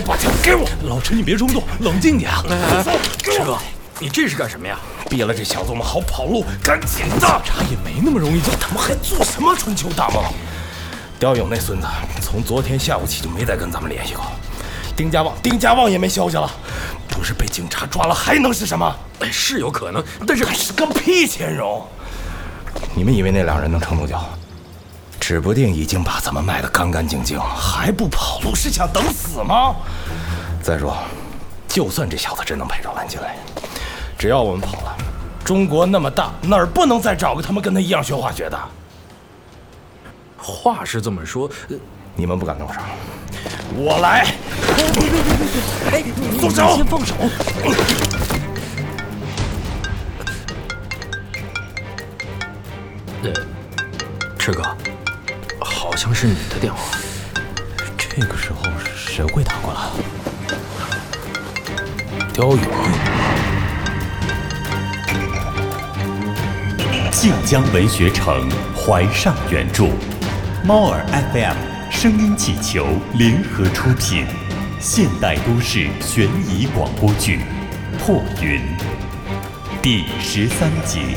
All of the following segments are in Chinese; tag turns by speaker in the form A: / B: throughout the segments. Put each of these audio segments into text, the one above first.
A: 把枪给我！
B: 老陈，你别冲动，冷静点啊！
C: 师哥，你这是干什么呀？
A: 毙了这小子，我们好跑路，赶紧的！
B: 查也没那么容易这，
A: 他妈还做什么春秋大梦？刁勇那孙子从昨天下午起就没再跟咱们联系过。丁家旺，丁家旺也没消息了，不是被警察抓了还能是什么？
C: 哎，是有可能，但是
A: 还是个屁！钱荣，你们以为那两人能撑多久？指不定已经把咱们卖得干干净净，还不跑路，是想等死吗？再说，就算这小子真能陪着蓝进来，只要我们跑了，中国那么大，哪儿不能再找个他们跟他一样学化学的？
C: 话是这么说，
A: 你们不敢动手，我来！
C: 别别别别哎，
A: 松手！
C: 先放手！呃，赤哥，好像是你的电话。
B: 这个时候谁会打过来？
A: 刁勇。
D: 晋江文学城怀上原著，猫耳 FM 声音气球联合出品，现代都市悬疑广播剧《破云》第十三集。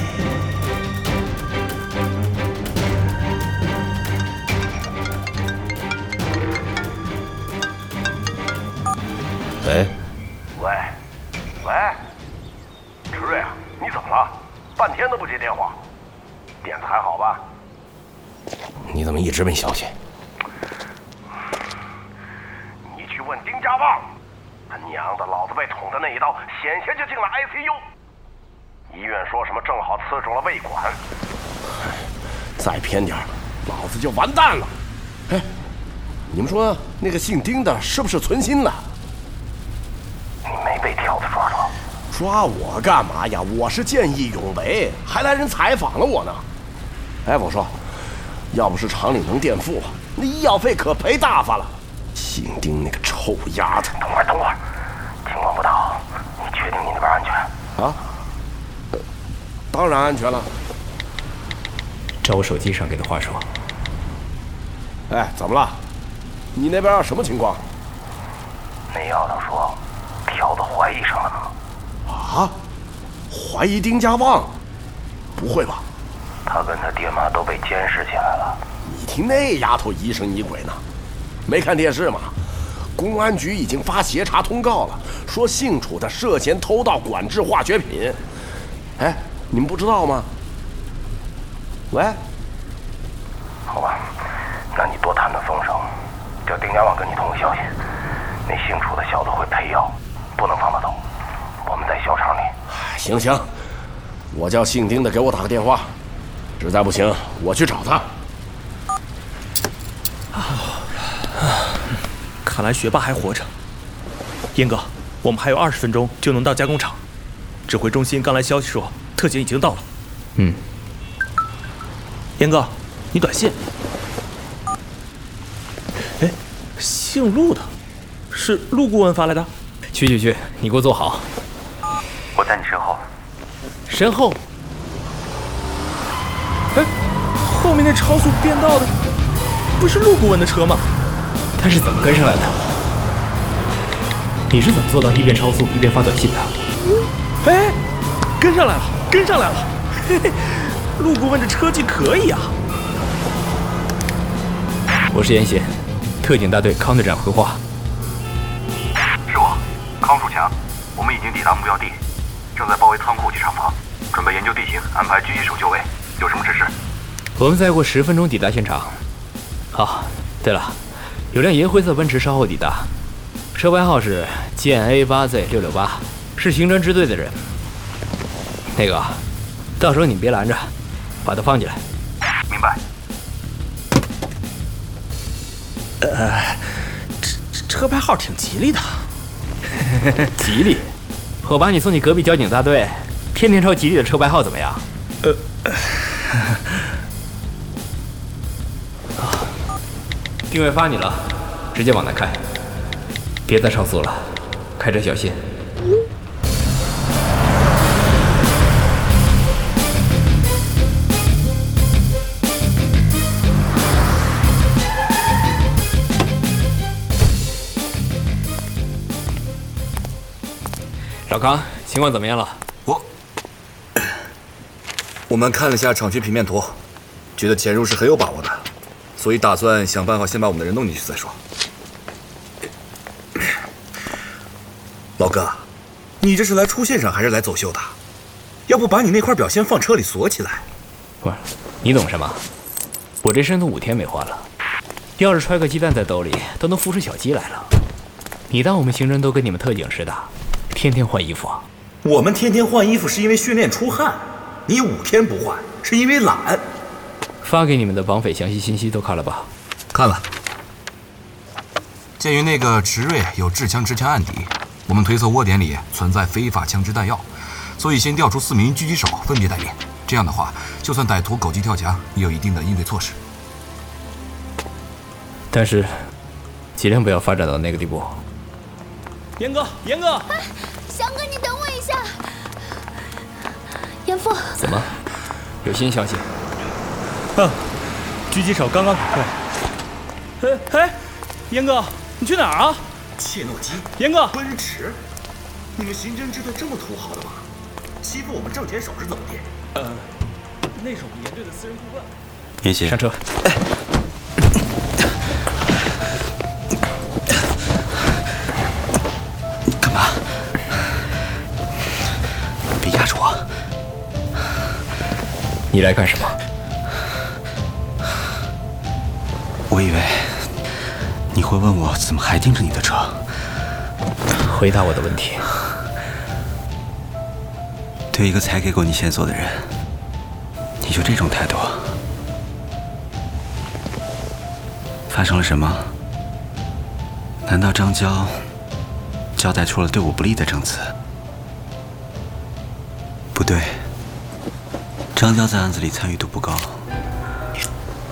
A: 直没消息？
E: 你去问丁家旺，他娘的，老子被捅的那一刀，险些就进了 ICU。医院说什么正好刺中了胃管，再偏点老子就完蛋了。哎，你们说那个姓丁的是不是存心的？你没被条子抓住？抓我干嘛呀？我是见义勇为，还来人采访了我呢。哎，我说，要不是厂里能垫付，那医药费可赔大发了。姓丁那个臭丫头！等会儿，等会儿，情况不大好，你确定你那边安全？啊？呃，当然安全了。
F: 照我手机上给的话说。
E: 哎，怎么了？你那边什么情况？
G: 那丫头说，条子怀疑上了呢。
E: 啊？怀疑丁家旺？不会吧？
G: 他跟他爹妈都被监视起来了。
E: 你听那丫头疑神疑鬼呢，没看电视吗？公安局已经发协查通告了，说姓楚的涉嫌偷盗管制化学品。哎，你们不知道吗？喂，
G: 好吧，那你多探探风声，叫丁家旺跟你通个消息。那姓楚的小子会配药，不能放他走。我们在小厂里。
E: 行行，我叫姓丁的给我打个电话。实在不行，我去找他。
B: 看来学霸还活着。燕哥，我们还有二十分钟就能到加工厂。指挥中心刚来消息说，特警已经到了。
F: 嗯。
B: 燕哥，你短信。哎，姓陆的，是陆顾问发来的。
F: 去去去，你给我坐好。
G: 我在你身后。
B: 身后。哎，后面那超速变道的，不是陆顾问的车吗？
F: 他是怎么跟上来的？你是怎么做到一边超速一边发短信的？
B: 哎，跟上来了，跟上来了！嘿嘿，陆顾问这车技可以啊！
F: 我是严贤，特警大队康队长回话。
G: 是我，康树强，我们已经抵达目标地，正在包围仓库及厂房，准备研究地形，安排狙击手就位。有什么指示？
F: 我们再过十分钟抵达现场。好，对了。有辆银灰色奔驰稍后抵达，车牌号是建 A 八 Z 六六八，是刑侦支队的人。那个，到时候你别拦着，把他放进来。
G: 明白。
B: 呃，这车牌号挺吉利的。
F: 吉利？我把你送去隔壁交警大队，天天抄吉利的车牌号怎么样？呃。定位发你了，直接往南开，别再超速了，开车小心。老康，情况怎么样了？
H: 我，们看了下厂区平面图，觉得潜入是很有把握的，所以打算想办法先把我们的人弄进去再说。老哥，你这是来出现场还是来走秀的？要不把你那块表先放车里锁起来？
F: 不是，你懂什么？我这身都五天没换了，要是揣个鸡蛋在兜里，都能孵出小鸡来了。你当我们行人都跟你们特警似的，天天换衣服啊？
H: 我们天天换衣服是因为训练出汗，你五天不换是因为懒。
F: 发给你们的绑匪详细信息都看了吧？
H: 看了。鉴于那个池瑞有制枪持枪案底，我们推测窝点里存在非法枪支弹药，所以先调出四名狙击手分别待命。这样的话，就算歹徒狗急跳墙，也有一定的应对措施。
F: 但是，尽量不要发展到那个地步。
B: 严哥，严哥，
I: 翔哥，你等。严父，
F: 怎么？有新消息？
B: 嗯，狙击手刚刚打退。哎哎，严哥，你去哪儿啊？
H: 切诺基，
B: 严哥，
H: 奔驰，你们刑侦支队这么土豪的吗？欺负我们挣钱手是怎么的？
B: 呃，那是我们严队的私人顾问。
J: 严邪，
F: 上车。
J: 干
F: 你来干什么？
J: 我以为你会问我怎么还盯着你的车。
F: 回答我的问题。
J: 对一个才给过你线索的人，你就这种态度？发生了什么？难道张娇交代出了对我不利的证词？不对，张娇在案子里参与度不高，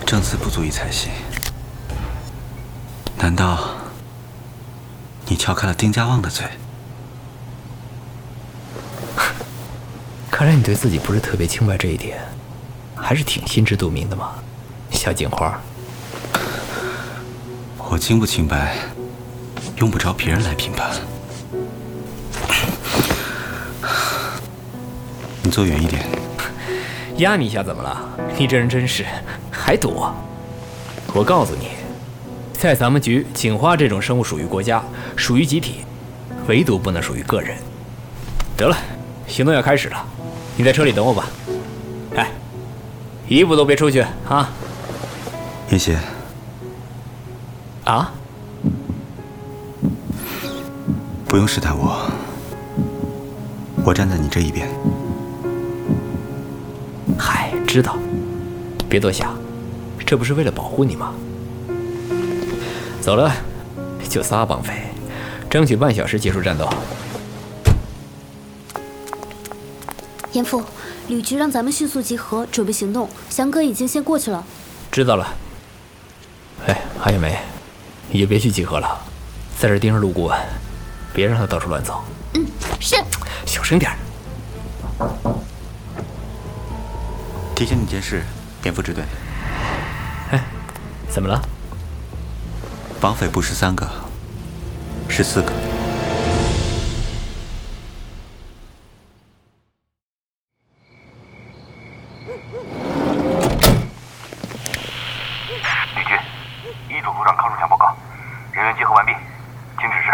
J: 证词不足以采信。难道你撬开了丁家旺的嘴？
F: 看来你对自己不是特别清白这一点，还是挺心知肚明的嘛，小警花。
J: 我清不清白，用不着别人来评判。你坐远一点。
F: 压你一下怎么了？你这人真是还躲？我告诉你，在咱们局，警花这种生物属于国家，属于集体，唯独不能属于个人。得了，行动要开始了，你在车里等我吧。哎，一步都别出去啊！
J: 严邪，
F: 啊？
J: 不用试探我，我站在你这一边。
F: 嗨，知道，别多想，这不是为了保护你吗？走了，就仨绑匪，争取半小时结束战斗。
I: 严父，旅局让咱们迅速集合，准备行动。翔哥已经先过去了。
F: 知道了。哎，韩雪梅，你就别去集合了，在这盯着陆顾问，别让他到处乱走。
I: 嗯，是。
F: 小声点。
J: 提醒你件事，严副支队。
F: 哎，怎么了？
J: 绑匪不是三个，是四个。
K: 李局，一组组长康树强报告，人员集合完毕，请指示。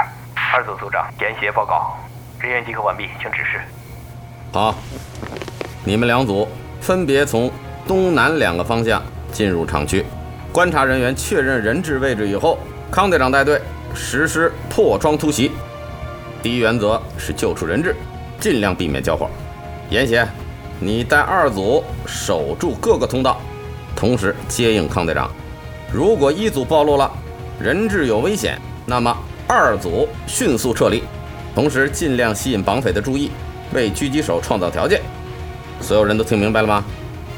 L: 二组组长严协报告，人员集合完毕，请指示。
M: 好，你们两组分别从东南两个方向进入厂区。观察人员确认人质位置以后，康队长带队实施破窗突袭。第一原则是救出人质，尽量避免交火。严协，你带二组守住各个通道，同时接应康队长。如果一组暴露了，人质有危险，那么二组迅速撤离，同时尽量吸引绑匪的注意，为狙击手创造条件。所有人都听明白了吗？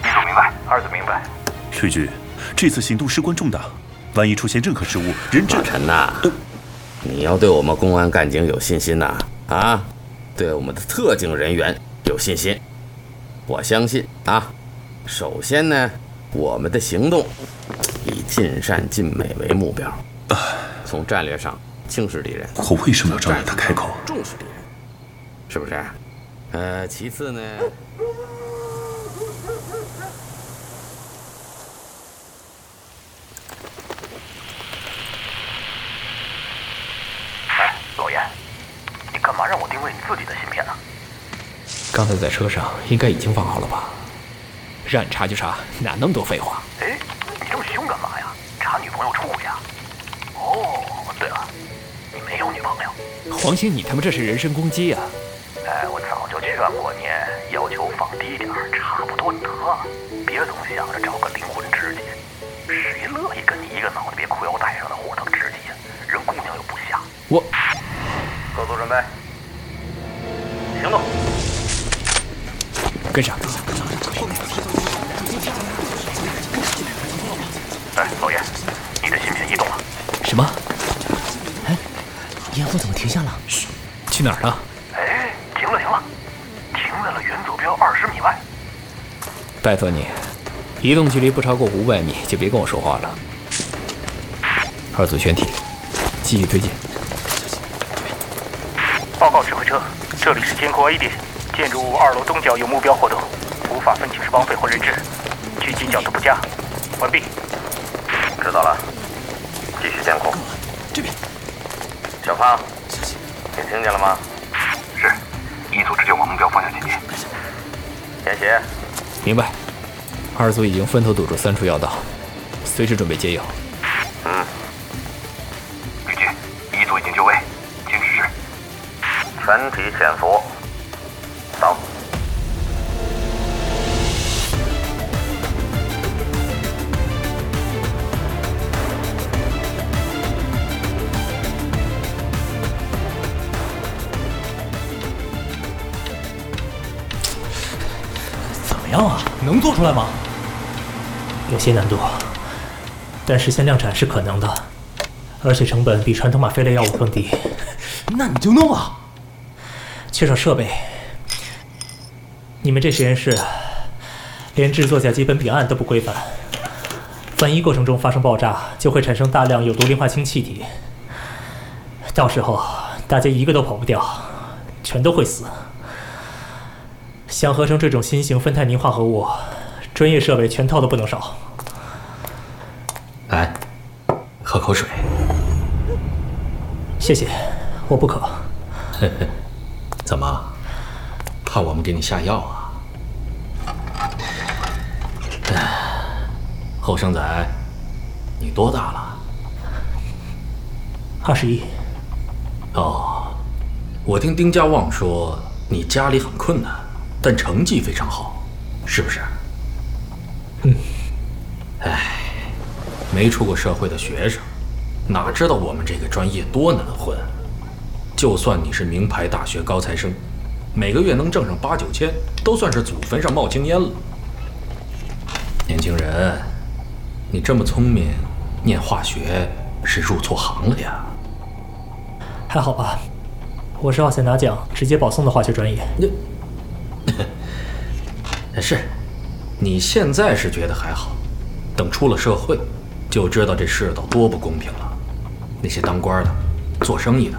K: 一组明白，
L: 二组明白。
N: 水局，这次行动事关重大，万一出现任何失误，人质
M: 马晨呐，你要对我们公安干警有信心呐！啊，对我们的特警人员有信心。我相信啊，首先呢，我们的行动以尽善尽美为目标，从战略上轻视敌人。
N: 我为什么要招惹他开口？
M: 重视敌人。是不是？呃，其次呢，
O: 哎，老严，你干嘛让我定位你自己的芯片呢？
F: 刚才在车上应该已经放好了吧？让你查就查，哪那么多废话？
O: 哎，你这么凶干嘛呀？查女朋友出轨呀？哦，对了，你没有女朋友。
F: 黄兴，你他妈这是人身攻击呀、
M: 备，行动！
F: 跟上。
O: 哎，老严，你的芯片移动了。
F: 什么？
C: 哎烟雾怎么停下了？
F: 嘘，去哪儿了？
O: 哎，停了停了，停在了原坐标二十米外。
F: 拜托你，移动距离不超过五百米就别跟我说话了。二组全体，继续推进。
L: 车，这里是监控 A 点，建筑物二楼东角有目标活动，无法分清是绑匪或人质，狙击角度不佳。完毕。
M: 知道了，继续监控。
C: 这边，
M: 小胖，你听见了吗？
K: 是，一组直接往目标方向前进。
M: 田协，
F: 明白。二组已经分头堵住三处要道，随时准备接应。
M: 潜伏。到。
B: 怎么样啊？能做出来吗？
P: 有些难度，但实现量产是可能的，而且成本比传统吗啡类药物更低。
B: 那你就弄啊！
P: 缺少设备，你们这实验室连制作甲基苯丙胺都不规范，万一过程中发生爆炸，就会产生大量有毒磷化氢气体，到时候大家一个都跑不掉，全都会死。想合成这种新型酚酞宁化合物，专业设备全套都不能少。
C: 来，喝口水。
P: 谢谢，我不渴。
C: 怎么，怕我们给你下药啊？哎，后生仔，你多大了？
P: 二十一。
C: 哦，我听丁家旺说你家里很困难，但成绩非常好，是不是？
P: 嗯。
C: 哎，没出过社会的学生，哪知道我们这个专业多难混。就算你是名牌大学高材生，每个月能挣上八九千，都算是祖坟上冒青烟了。年轻人，你这么聪明，念化学是入错行了呀？
P: 还好吧，我是奥赛拿奖直接保送的化学专业。
C: 你 是，你现在是觉得还好，等出了社会，就知道这世道多不公平了。那些当官的、做生意的。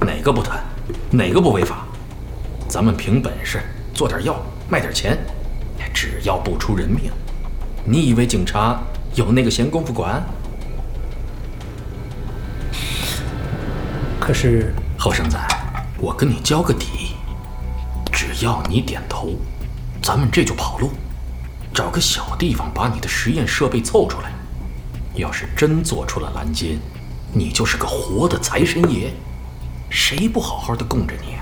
C: 哪个不贪，哪个不违法？咱们凭本事做点药，卖点钱，只要不出人命，你以为警察有那个闲工夫管？
P: 可是，
C: 后生仔，我跟你交个底，只要你点头，咱们这就跑路，找个小地方把你的实验设备凑出来。要是真做出了蓝金，你就是个活的财神爷。谁不好好的供着你？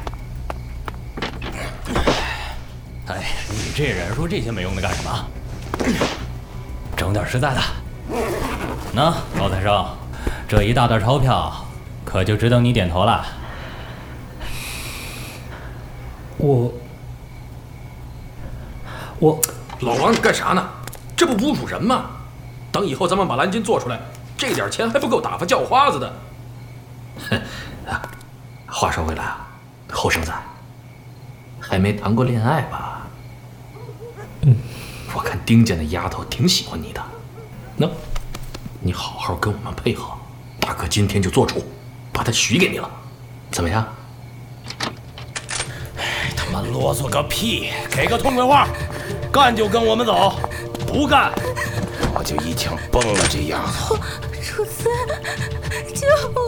F: 哎，你这人说这些没用的干什么？整点实在的。
Q: 那高材生，这一大袋钞票，可就只等你点头了。
P: 我，我，
C: 老王，你干啥呢？这不侮辱人吗？等以后咱们把蓝金做出来，这点钱还不够打发叫花子的。哼，啊。话说回来啊，后生子，还没谈过恋爱吧？
P: 嗯，
C: 我看丁家那丫头挺喜欢你的，那，你好好跟我们配合，大哥今天就做主，把她许给你了，怎么样？
R: 他妈啰嗦个屁！给个痛快话，干就跟我们走，不干我就一枪崩了这丫头。
I: 楚辞，救我！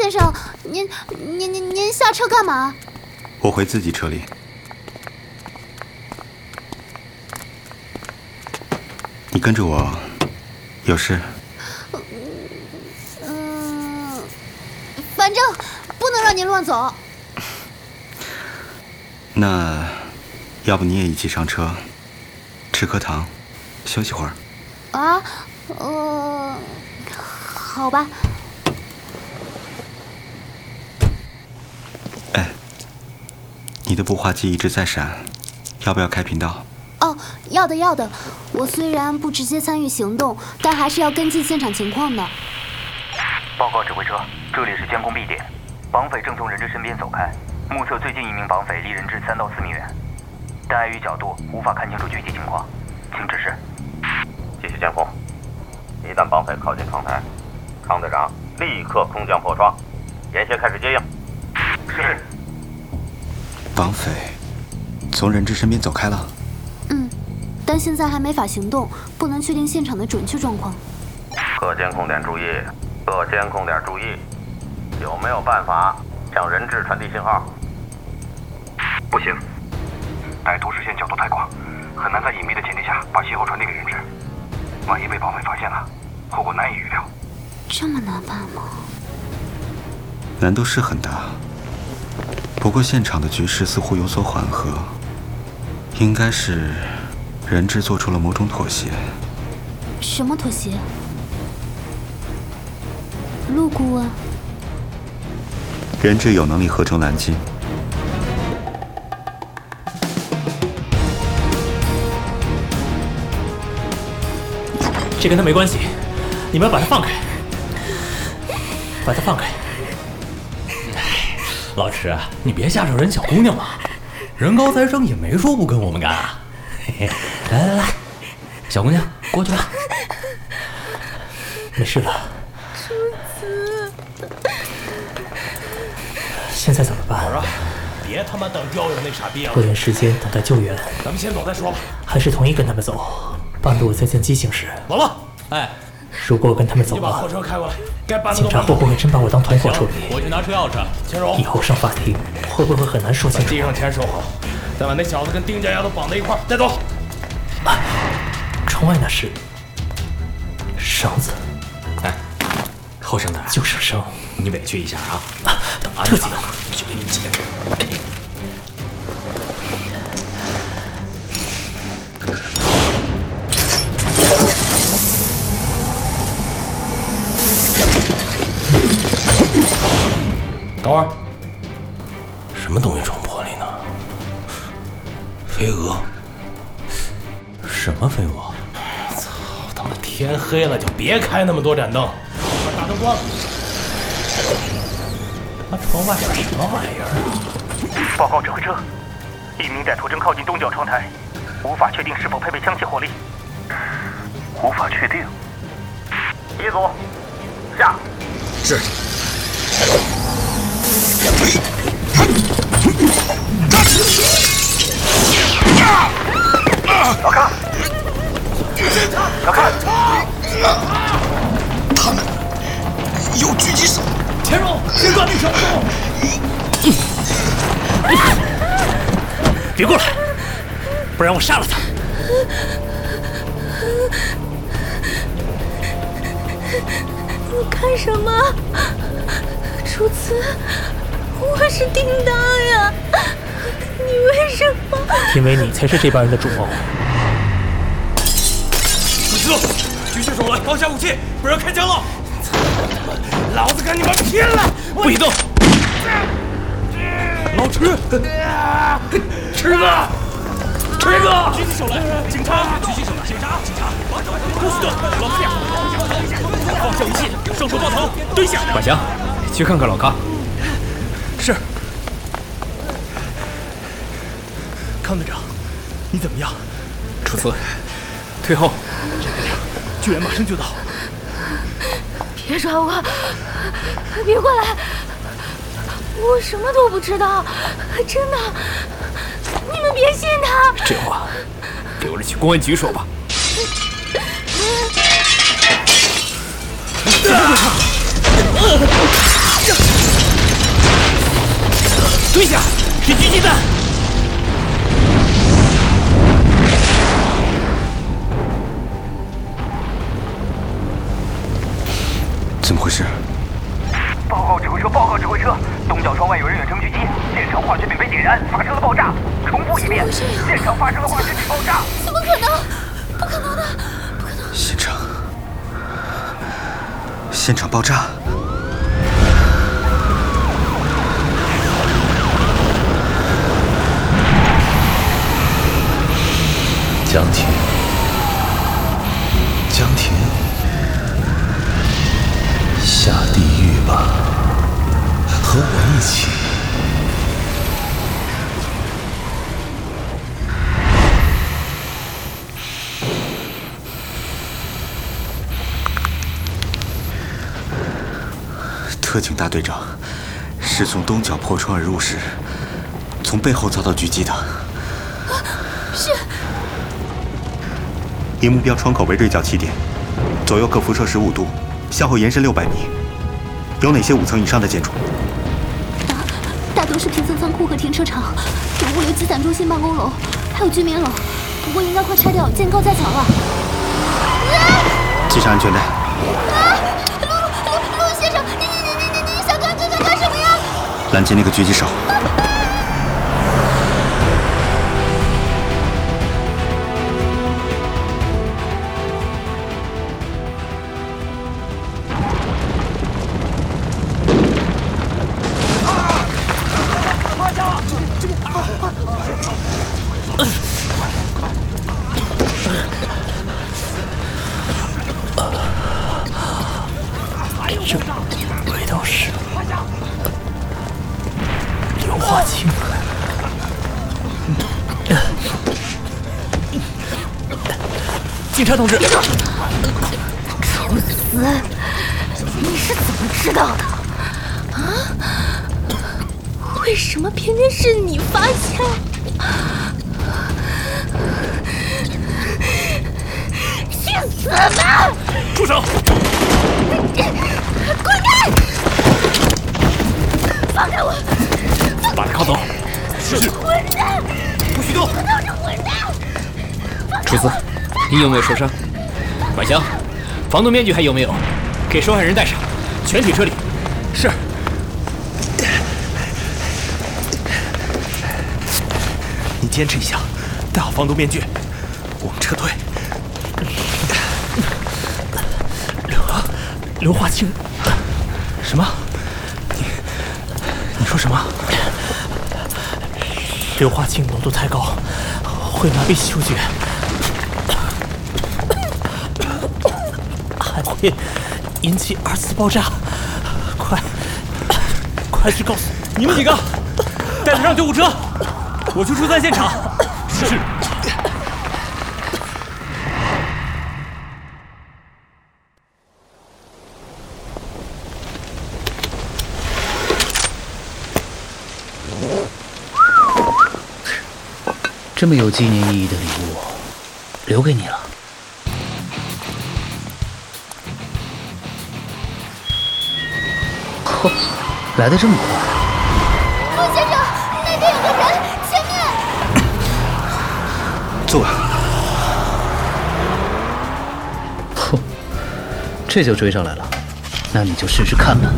I: 先生，您您您您下车干嘛？
J: 我回自己车里。你跟着我，有事？
I: 嗯，反正不能让您乱走。
J: 那要不你也一起上车，吃颗糖，休息会儿。
I: 啊，呃，好吧。
J: 你的步话机一直在闪，要不要开频道？
I: 哦，要的要的。我虽然不直接参与行动，但还是要跟进现场情况的。
L: 报告指挥车，这里是监控 B 点，绑匪正从人质身边走开，目测最近一名绑匪离人质三到四米远，但碍于角度无法看清楚具体情况，请指示。
M: 继续监控，一旦绑匪靠近窗台，康队长立刻空降破窗，沿线开始接应。
L: 是。
J: 绑匪从人质身边走开了。
I: 嗯，但现在还没法行动，不能确定现场的准确状况。
M: 各监控点注意，各监控点注意，有没有办法向人质传递信号？
K: 不行，歹徒视线角度太广，很难在隐秘的前提下把信号传递给人质。万一被绑匪发现了，后果难以预料。
I: 这么难办吗？
J: 难度是很大。不过现场的局势似乎有所缓和，应该是人质做出了某种妥协。
I: 什么妥协？陆顾问，
J: 人质有能力合成蓝晶。
P: 这跟他没关系，你们要把他放开，把他放开。
C: 老池，你别吓着人小姑娘嘛，人高材生也没说不跟我们干啊。来来来，小姑娘过去吧。
P: 没事了。现在怎么办？
R: 啊，别他妈等刁友那傻逼了。
P: 拖延时间，等待救援。
R: 咱们先走再说吧。
P: 还是同意跟他们走，半路再见机行事。
R: 老了，
C: 哎，
P: 如果跟他们走了，
R: 你把货车开过来，
P: 警察会不会真把我当团伙处理？
C: 我去拿车钥匙。
R: 钱荣，
P: 以后上法庭会不会很难说清楚？
R: 地上钱收好，再把那小子跟丁家丫头绑在一块儿，带走。
P: 窗外那是绳子。
C: 哎，后生的，
P: 就是绳，
C: 你委屈一下啊！
P: 特警，
C: 去给你解
R: 等会儿，什么东西撞玻璃呢？飞蛾？
C: 什么飞蛾？
R: 操他妈！天黑了就别开那么多盏灯，把大灯关了。那窗外边什么玩意儿
L: 啊？报告指挥车，一名歹徒正靠近东角窗台，无法确定是否配备枪械火力。
K: 无法确定。
M: 一组下。
H: 是。
K: 老康，老康，
H: 他们有狙击手。
R: 钱荣，先抓那小子。
P: 别过来，不然我杀了他。
I: 你干什么？楚辞，我是叮当呀！你为什么？
P: 因为你才是这帮人的主谋。
R: 楚辞，举起手来，放下武器，不然开枪了！老子跟你们拼了！
P: 不许动！
R: 老池，池子，池子，举起手来！警察，举起手来！警察，警察，不许动！老实点！放下武器，双手抱头，蹲下！
F: 管强，去看看老康。
B: 是。康队长，你怎么样？
F: 楚辞，退后。
B: 救援马上就到。
I: 别抓我！别过来！我什么都不知道，真的。你们别信他。
F: 这话留着去公安局说吧。蹲下，是狙击弹。
J: 怎么回事？
L: 报告指挥车，报告指挥车，东角窗外有人远程狙击，现场化学品被点燃，发生了爆炸。重复一遍，现场发生了化学品爆炸。
I: 怎么可能？不可能的！
J: 不可能现场，现场爆炸。特警大队长是从东角破窗而入时，从背后遭到狙击的。
I: 是。
J: 以目标窗口为锐角起点，左右各辐射十五度，向后延伸六百米。有哪些五层以上的建筑？
I: 大大多是平层仓库和停车场，有物流集散中心办公楼，还有居民楼。不过应该快拆掉，建高架桥了。
J: 系上安全带。拦截那个狙击手。
F: 这味道是硫化氢。警察同志，
I: 楚辞，你是怎么知道的？啊？为什么偏偏是你发现？去死吧！
B: 住手！
I: 是。混蛋！
B: 不许动！
I: 都是混蛋！
F: 楚辞，你有没有受伤？管香，防毒面具还有没有？给受害人戴上，全体撤离。
B: 是。你坚持一下，戴好防毒面具，我们撤退。刘华清？什么？你你说什么？
P: 硫化氢浓度太高，会麻痹嗅觉，还会引起二次爆炸。快，快去告诉
B: 你们几个，带他上救护车，我去疏散现场。是。
S: 这么有纪念意义的礼物，留给你了。呵，来的这么快！
I: 陆先生，那边有个人，前面。
J: 坐。
S: 嚯，这就追上来了，那你就试试看吧。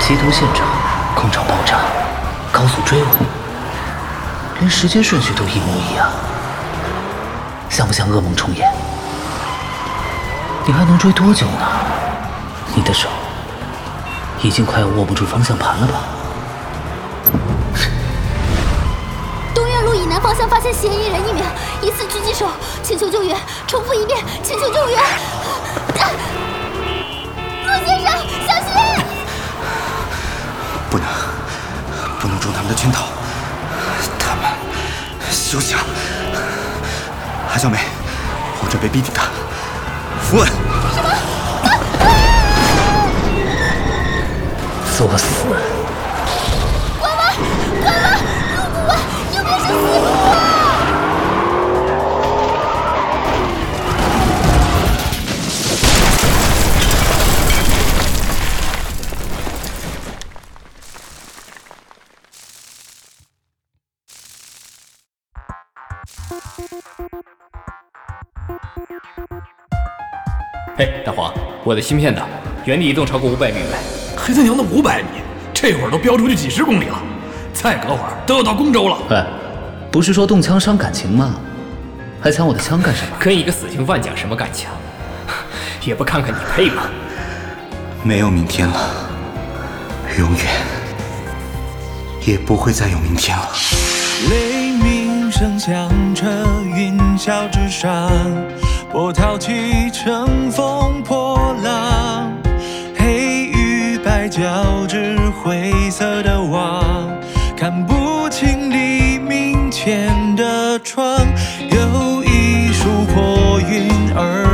S: 缉毒现场，工厂爆炸，高速追尾。连时间顺序都一模一样，像不像噩梦重演？你还能追多久呢？你的手已经快要握不住方向盘了吧？
I: 东院路以南方向发现嫌疑人一名，疑似狙击手，请求救援。重复一遍，请求救援。陆先生，小心！
J: 不能，不能中他们的圈套。休想！韩小梅，我准备逼你的。符文。
I: 什么？
S: 作死！
I: 关门，关门！入骨啊！又变成死！
F: 嘿，大黄，我的芯片呢？原地移动超过五百米没？
A: 黑他娘的五百米！这会儿都飙出去几十公里了，再隔会儿都要到公州了。
S: 喂，不是说动枪伤感情吗？还抢我的枪干什么？
F: 跟一个死刑犯讲什么感情？也不看看你配吗？
J: 没有明天了，永远也不会再有明天了。
T: 雷鸣声响彻云霄之上，波涛起，乘风破浪，黑与白交织，灰色的网，看不清黎明前的窗，有一束破云而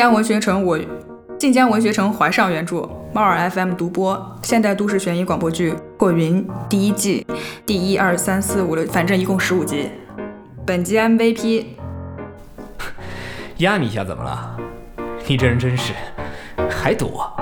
U: 晋江文学城我，晋江文学城怀上原著，猫耳 FM 独播，现代都市悬疑广播剧《过云》第一季，第一二三四五六，反正一共十五集。本集 MVP
F: 压你一下怎么了？你这人真是，还赌啊？